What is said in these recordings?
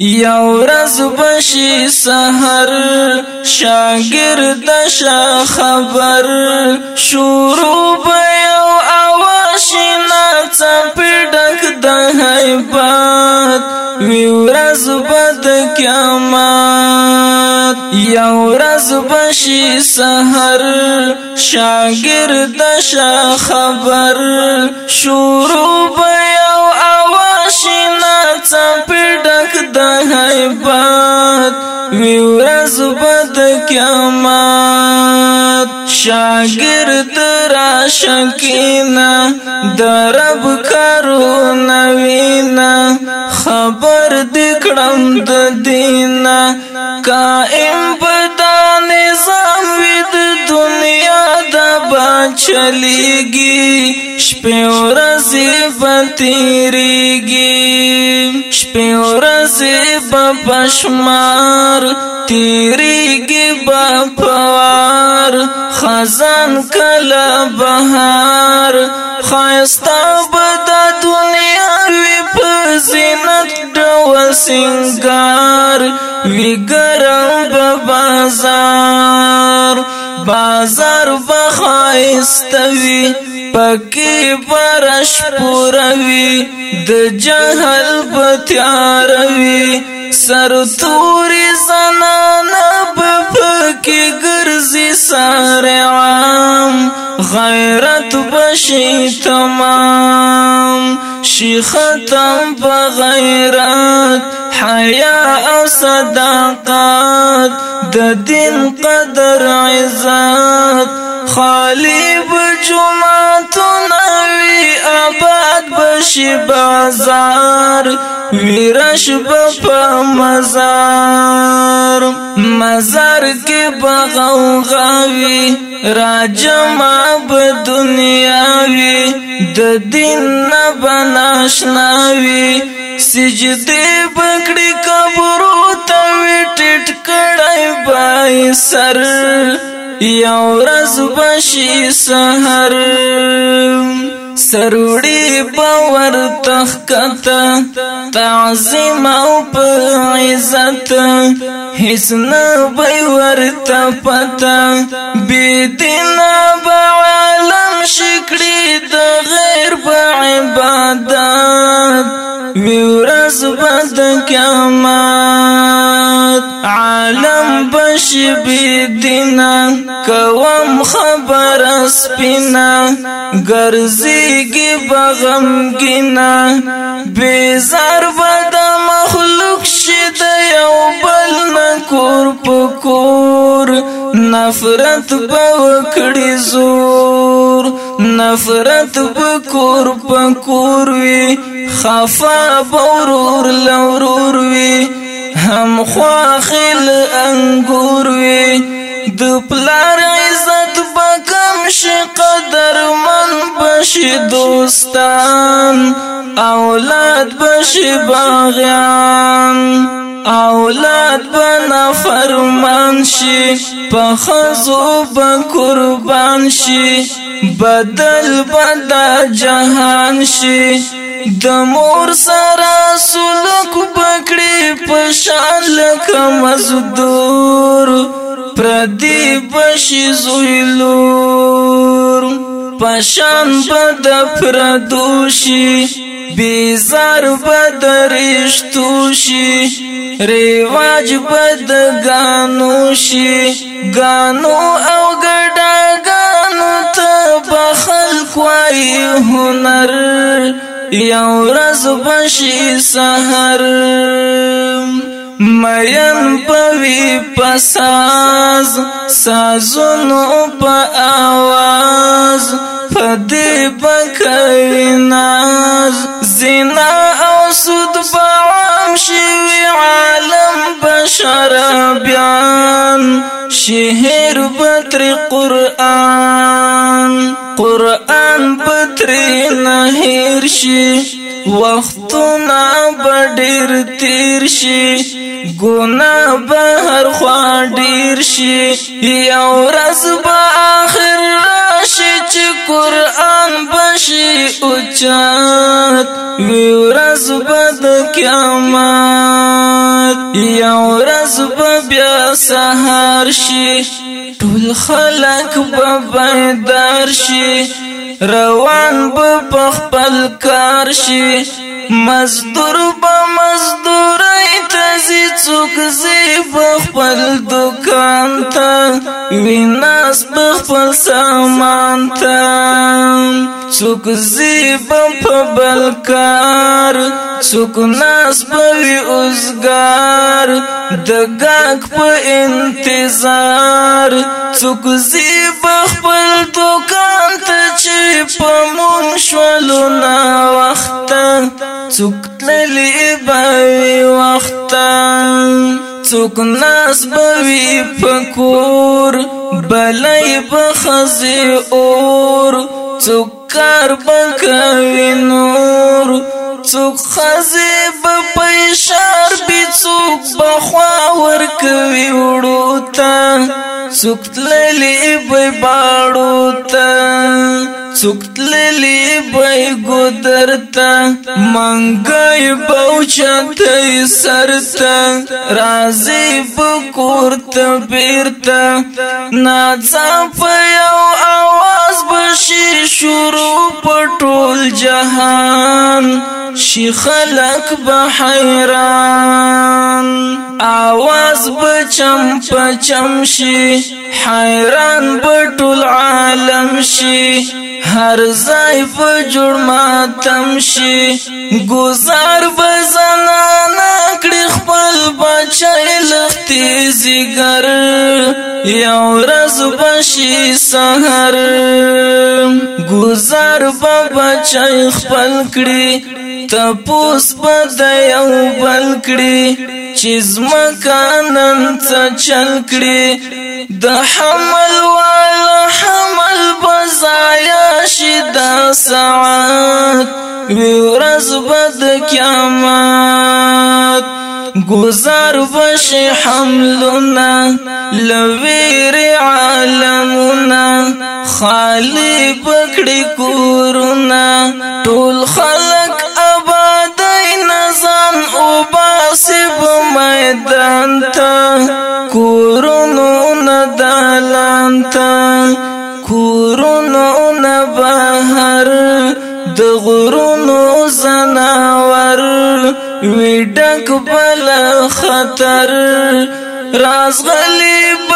یو رز بشی سحر شاگرد شا خبر شروع بیو آواشی ناتا پیڑک دہائی بات ویو رز بد کیامات یو رز بشی سحر شاگرد شا خبر شروع بیو وی ورځ بد قیامت شاګرد را شکینا درب کرو نوینا خبر دکړم د دینا چلیږي شپه ورځې بتیریږي شپه ورځې بپشمار تیریږي بپوار خزان کلا بهار خاستا بد دنیا وی پزین و سنگار وی گرم بازار بازار بخایستوی پکی برش پوروی د جهل بتیاروی سر توری زنانا بپکی گرزی سار عام غیرت بشی تمام شي ختم بغیرت حیا صداقت د دین قدر عزت خالی بجمعتنا وی آباد بشی بازار میرش په مزار مزار کې بغوغاوي راجم اب دنیاوي د دین نه بناشناوي سجده پکړې قبرو ته وټټ کړای بای سر یو رز بشي سحر سروڑی باور تخکت تعظیم او پا عزت حسنا بیور تپتا بیدینا با عالم شکڑی دا غیر با عبادت ویورز با دا کامات عالم بش بيدنا کوم خبر سپینا ګرځيږي بغم گنا بیزار ود مخلوق شید یو بل نکور پکور نفرت بوکړي زور نفرت بکور پکور وی خفا بورور لورور وی هم خواخل انګور وي د پلار عزت بکم شي قدر من بشي دوستان اولاد بشي باغیان اولاد بنا فرمان شي په خزو به قربان شي بدل بدا جهان شي د مور سره سلوک پکړي په شان لکه مزدور پردی بشي زوی لور پشان بد پردوشي بیزار بد رشتو شي ریواج بد گانو شي گانو او ګډا گانو ته بخل کوي هنر یو ورځ بشي سحر مین پوی پساز سازونو په आवाज فدی بکوي ناز زنا او سود پام شوی عالم بشر بیان شهر بتر قرآن قرآن بتر نهیر شی وختنا بډیر تیر شی ګنا بهر خوا ډیر شي یو ورځ به اخر چې قران بشي او چات وی ورځ بد قیامت یا ورځ بیا سحر شي ټول خلق به بیدار شي روان به پخپل کار شي مزدور به مزدور تزي څوک زی خپل دکان ته ویناس خپل سامان ته څوک زیبم په بلکار څوک ناس په اوسګار د ګاک په انتظار څوک زیب خپل دکان ته چې په مون شولو نا وخت څوک تللی به وخت څوک ناس به پکور بلای بخزي اور څوک کار بکوي نور څوک خزه به پېشار بي څوک بخوا ور کوي وړو تا څوک تللي به باړو تا څوکتللی به ګدرتا منګي بوچت سرتا رازي بکورت بیرتا ناځه په یو شیر شروع پټول جهان شي خلق به حیران आवाज بچم پچم شي حیران بټول عالم شي هر ځای په جوړ ماتم شي گزار بزنانه خپل بچی لختی زیګر یو رز بشی سحر گزار با بچی خپل کړي تپوس بد یو بل کړي چې زمکانن څه چل کړي د حمل والا حمل بزایا شدا ساعت ورځ بد قیامت گزار بش حملنا لویر عالمنا خالی پکڑی کورونا ټول خلق وی ډک بل خطر راز غلیب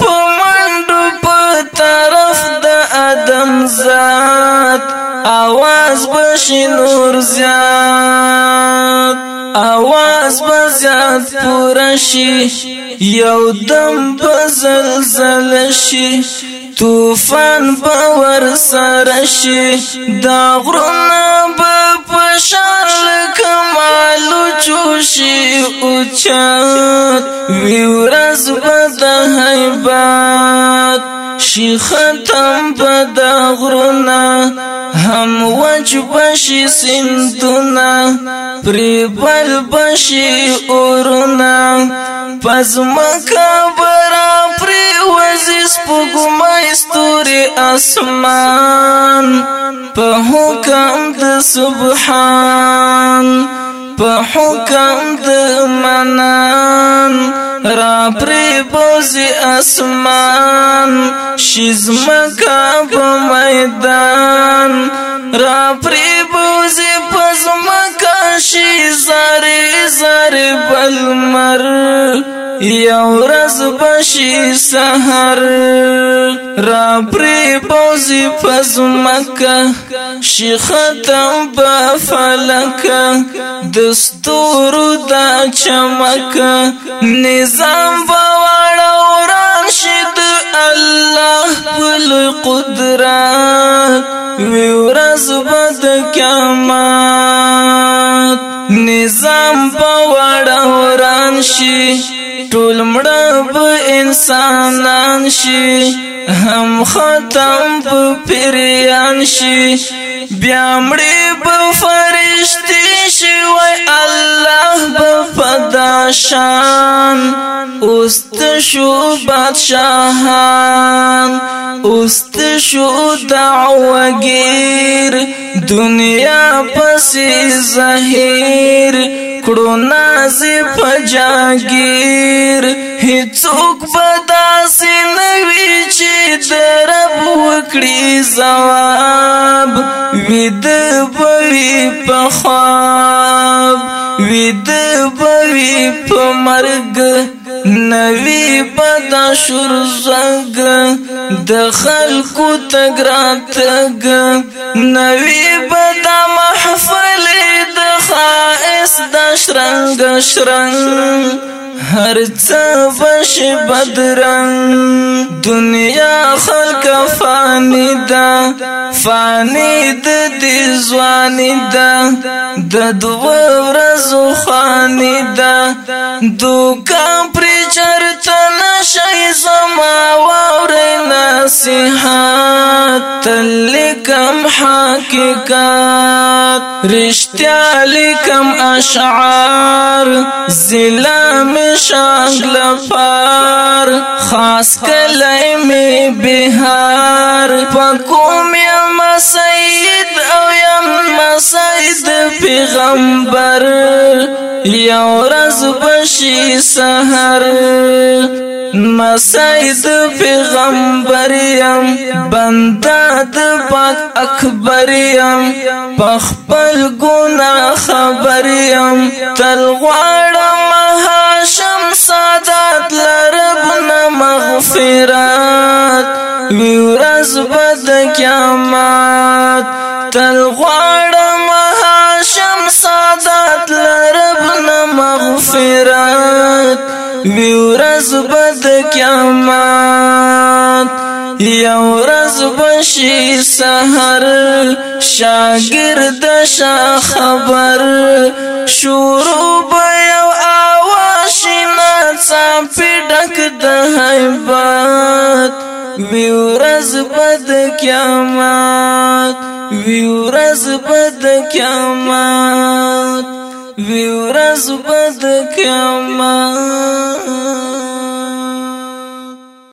په منډو په طرف د ادم ذات आवाज بشي نور زیات आवाज بزیات پرشي یو دم بزلزل شي طوفان باور سره شي دا غرونه په پشان کمالو چوشي اوچات وی ورځ بد هیبات شي ختم بد غرونه هم وج بشي سندونه پری بل بشي اورونه پس مکه برا عزیز پګمای ستوري اسمان په حکم د سبحان په حکم د منان را پری بوزي اسمان شزمکا په میدان را پری بوزي پزمکا بشي زاري زاري بالمر یو رز بشي سحر را پری بوزی پز مکه شی ختم با فلکه دستور دا چمکه نظام بوارا وران شد الله بل قدرات وی ورز بد کمال نظام بوړه وران شي ټول مړه انسانان شي هم ختم په پیریان شي بیا مړې په فرشتي شوی الله بفدا شان اوست شو بادشاہان اوست شو دعوگیر دنیا پسی زہیر کڑو نازی پجاگیر هیڅوک به داسې نه وي چې د رب وکړي ثواب وید بوي په خواب وید بوي په مرګ نوی پتا شور زنګ د خلکو تګرات تګ نوی پتا محفل د خاص د شرنګ شرنګ هر څه وش بدرنګ دنیا خلق فانی دا فانی د دې ځواني دا د دوه ورځو خانی دا دوکان پر چرته نشي زما وره نصيحت تل لکم حقیقت رشتیا لکم اشعار زلام شاک لپار خاص کلی می بہار پکوم یم سید او یم سید پیغمبر یو رز بشی سحر مسید پیغمبر یم بنده د پاک اکبر یم پخپل ګنا خبر یم تل غواړم هاشم سادات لرب نه مغفرات وی ورځ بد قیامت تل غواړم مغفرت وی ورځ بد قیامت یا ورځ بشي سحر شاګرد شا خبر شروع بیو آواشنا څاپې ډک د حیبات وی ورځ بد قیامت وی ورځ بد قیامت ورځ بد کما